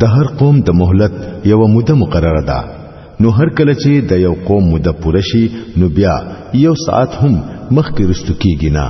د هر قوم د مهلت یو مده مقرره ده نو هر کله چې د یو قوم مده پوره شي نو بیا یو ساعت هم مخکې رستو کیږي نه